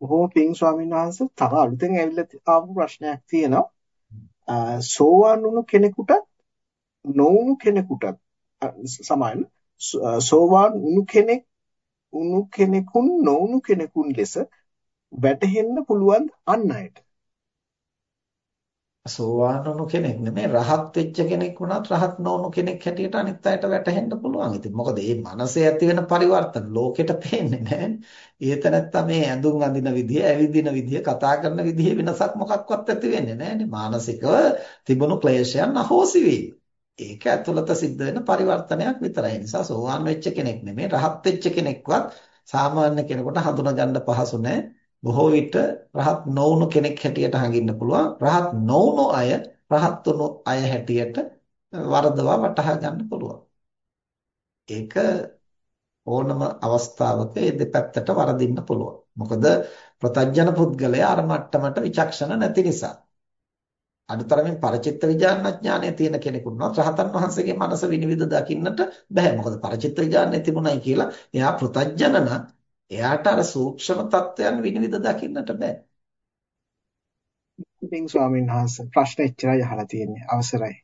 බොහොම පිං ස්වාමීන් වහන්සේ තව අලුතෙන් ඇවිල්ලා ආපු ප්‍රශ්නයක් තියෙනවා. සෝවාන් වුණු කෙනෙකුට නොවුණු කෙනෙකුට සමාන සෝවාන් වුණු කෙනෙක් වුණු කෙනෙකුන් නොවුණු කෙනෙකුන් ලෙස වැටහෙන්න පුළුවන් අන් අයට. සෝවාන් වුණු කෙනෙක් නෙමෙයි රහත් වෙච්ච කෙනෙක් වුණත් රහත් නොවුණු කෙනෙක් හැටියට අනිත් අයට වැටහෙන්න පුළුවන්. ඉතින් මොකද මේ මනසේ ඇති වෙන පරිවර්තන ලෝකෙට පේන්නේ නැහැ. ඊට නැත්තම් මේ ඇඳුම් අඳින විදිය, ඇවිදින විදිය, කතා කරන විදිහේ වෙනසක් මොකක්වත් ඇති වෙන්නේ නැහැනේ. මානසිකව තිබුණු ක්ලේශයන් අහෝසි වීම. ඒක ඇතුළත සිද්ධ වෙන පරිවර්තනයක් විතරයි. ඒ නිසා සෝවාන් වෙච්ච කෙනෙක් නෙමෙයි රහත් වෙච්ච කෙනෙක්වත් සාමාන්‍ය කෙනෙකුට හඳුනා පහසු නැහැ. බොහෝ විට රහත් නොවුණු කෙනෙක් හැටියට හඟින්න පුළුවන්. රහත් නොවුණු අය රහත් වුණු අය හැටියට වරදවා වටහා ගන්න පුළුවන්. ඒක ඕනම අවස්ථාවක මේ දෙපැත්තට වරදින්න පුළුවන්. මොකද ප්‍රතඥන පුද්ගලයා අර මට්ටමට විචක්ෂණ නැති නිසා. අනුතරමින් පරචිත්ත විඥානඥානය තියෙන කෙනෙකුට රහතන් වහන්සේගේ මනස විනිවිද දකින්නට බෑ. මොකද පරචිත්ත විඥානය තිබුණයි කියලා එයා පෘතජ්ජනන එයාට අර සූක්ෂම தත්වයන් විනිවිද දකින්නට බෑ. ඉතින් ස්වාමීන් වහන්සේ ප්‍රශ්න එච්චරයි අහලා තියෙන්නේ. අවසරයි.